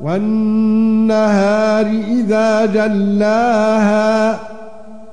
والنهار إذا جلاها